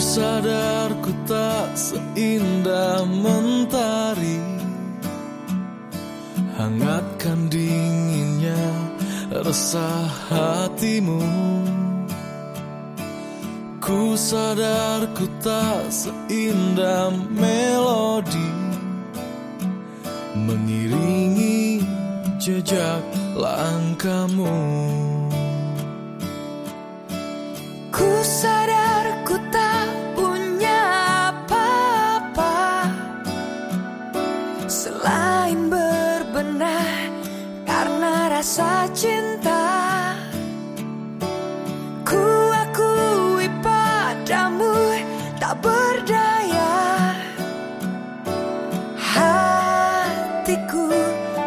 sadar ku tak seindah mentari. Hangatkan dinginnya resah hatimu. Ku sadar ku tak seindah melodi. Mengiringi jejak langkahmu tak berdaya. Hatiku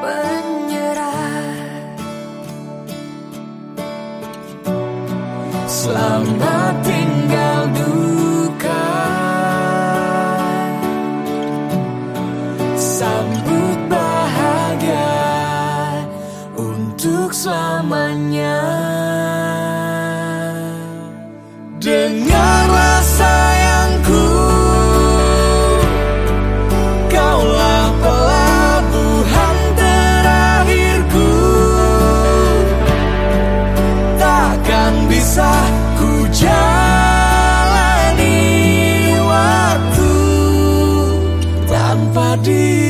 menyerah. Selamat tinggal duka Untuk selamanya. Dengarlah sayangku Kaulah pelabuhan terakhirku. Takkan bisa ku jalani waktu Tanpa dirimu